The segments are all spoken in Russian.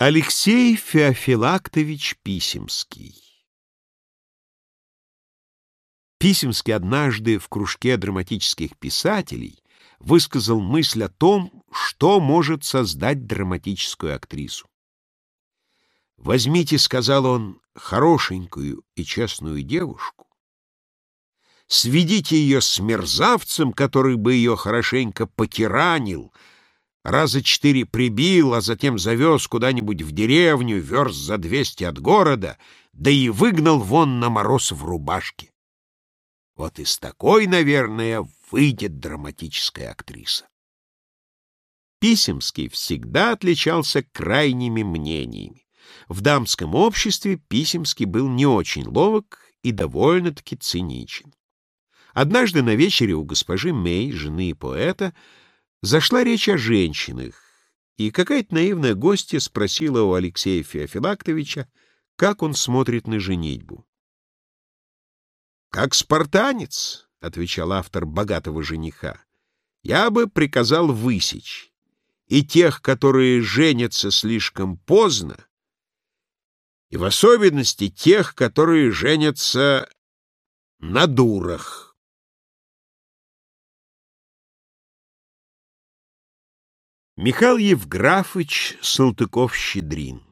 Алексей Феофилактович Писемский Писемский однажды в кружке драматических писателей высказал мысль о том, что может создать драматическую актрису. «Возьмите, — сказал он, — хорошенькую и честную девушку, сведите ее с мерзавцем, который бы ее хорошенько потиранил, раза четыре прибил, а затем завез куда-нибудь в деревню, верст за двести от города, да и выгнал вон на мороз в рубашке. Вот из такой, наверное, выйдет драматическая актриса. Писемский всегда отличался крайними мнениями. В дамском обществе Писемский был не очень ловок и довольно-таки циничен. Однажды на вечере у госпожи Мей, жены поэта, зашла речь о женщинах, и какая-то наивная гостья спросила у Алексея Феофилактовича, как он смотрит на женитьбу. «Как спартанец», — отвечал автор «Богатого жениха», — «я бы приказал высечь и тех, которые женятся слишком поздно, и в особенности тех, которые женятся на дурах». Михаил Евграфович Салтыков-Щедрин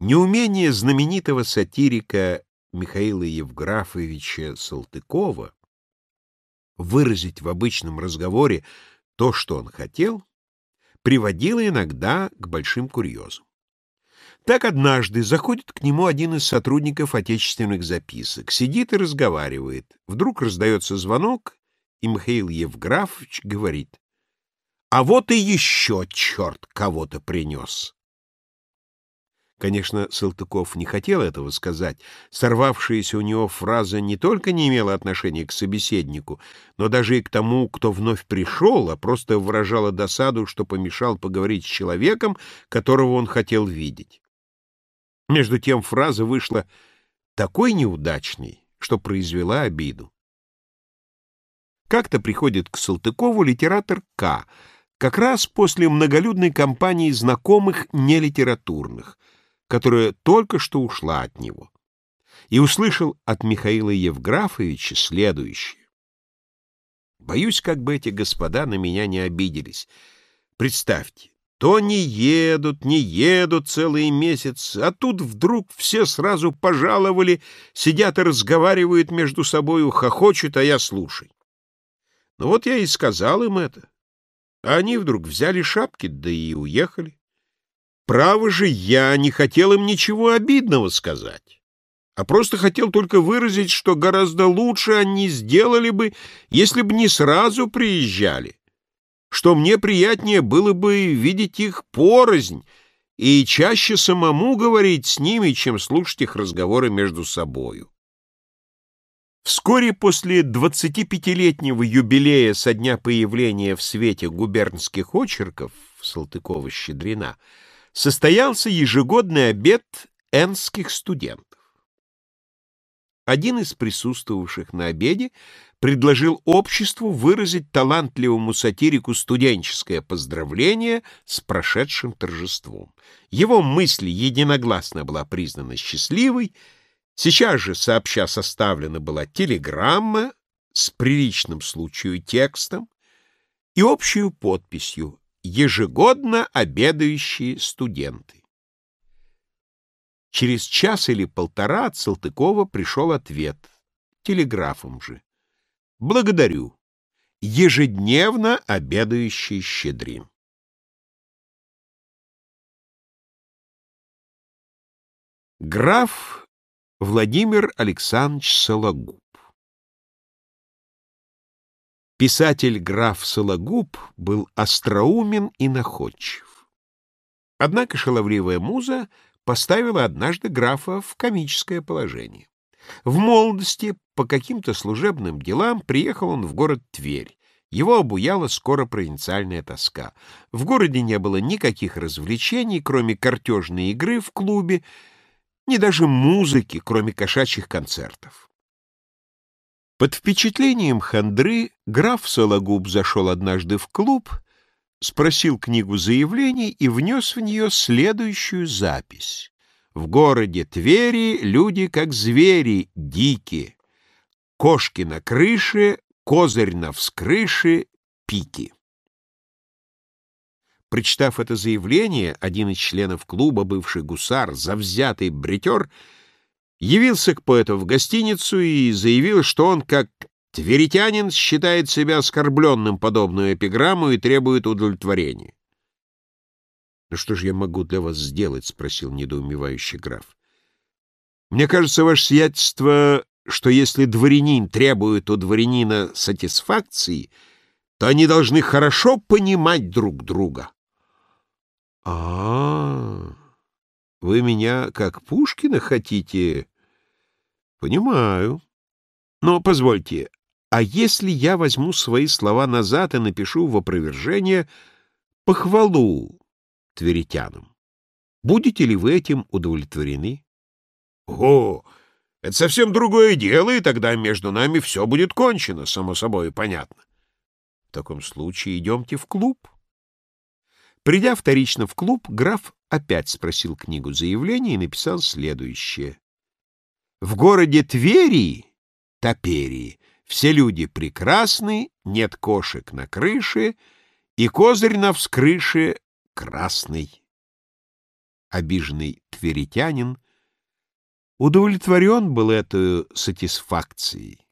Неумение знаменитого сатирика Михаила Евграфовича Салтыкова выразить в обычном разговоре то, что он хотел, приводило иногда к большим курьезам. Так однажды заходит к нему один из сотрудников отечественных записок, сидит и разговаривает. Вдруг раздается звонок, и Михаил Евграфович говорит, «А вот и еще черт кого-то принес!» Конечно, Салтыков не хотел этого сказать. Сорвавшаяся у него фраза не только не имела отношения к собеседнику, но даже и к тому, кто вновь пришел, а просто выражала досаду, что помешал поговорить с человеком, которого он хотел видеть. Между тем фраза вышла такой неудачной, что произвела обиду. Как-то приходит к Салтыкову литератор К., как раз после многолюдной компании знакомых нелитературных — которая только что ушла от него, и услышал от Михаила Евграфовича следующее. «Боюсь, как бы эти господа на меня не обиделись. Представьте, то не едут, не едут целые месяцы, а тут вдруг все сразу пожаловали, сидят и разговаривают между собою, хохочут, а я слушай. Ну вот я и сказал им это. А они вдруг взяли шапки, да и уехали. Право же, я не хотел им ничего обидного сказать, а просто хотел только выразить, что гораздо лучше они сделали бы, если бы не сразу приезжали, что мне приятнее было бы видеть их порознь и чаще самому говорить с ними, чем слушать их разговоры между собою. Вскоре после 25-летнего юбилея со дня появления в свете губернских очерков Салтыкова-Щедрина состоялся ежегодный обед энских студентов. Один из присутствовавших на обеде предложил обществу выразить талантливому сатирику студенческое поздравление с прошедшим торжеством. Его мысль единогласно была признана счастливой, сейчас же сообща составлена была телеграмма с приличным случаю текстом и общую подписью ежегодно обедающие студенты. Через час или полтора от Салтыкова пришел ответ, телеграфом же. Благодарю. Ежедневно обедающий щедрин. Граф Владимир Александрович Сологуб Писатель граф Сологуб был остроумен и находчив. Однако шаловливая муза поставила однажды графа в комическое положение. В молодости по каким-то служебным делам приехал он в город Тверь. Его обуяла скоро провинциальная тоска. В городе не было никаких развлечений, кроме картежной игры в клубе, ни даже музыки, кроме кошачьих концертов. Под впечатлением хандры граф Сологуб зашел однажды в клуб, спросил книгу заявлений и внес в нее следующую запись. В городе Твери люди как звери дикие. Кошки на крыше, козырь на вскрыше, пики. Прочитав это заявление, один из членов клуба, бывший гусар, завзятый бретер, явился к поэту в гостиницу и заявил, что он, как тверитянин, считает себя оскорбленным подобную эпиграмму и требует удовлетворения. «Ну что же я могу для вас сделать?» — спросил недоумевающий граф. «Мне кажется, ваше сиятельство, что если дворянин требует у дворянина сатисфакции, то они должны хорошо понимать друг друга». А, Вы меня как Пушкина хотите? Понимаю. Но позвольте, а если я возьму свои слова назад и напишу в опровержение похвалу тверитянам? Будете ли вы этим удовлетворены? О, это совсем другое дело, и тогда между нами все будет кончено, само собой понятно. В таком случае идемте в клуб. Придя вторично в клуб, граф опять спросил книгу заявления и написал следующее. «В городе Твери, Топерии, все люди прекрасны, нет кошек на крыше, и козырь на вскрыше красный». Обиженный тверитянин удовлетворен был этой сатисфакцией.